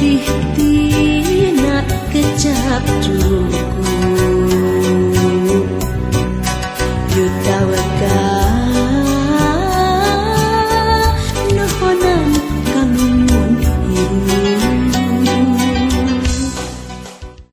Ihtinak kecap juru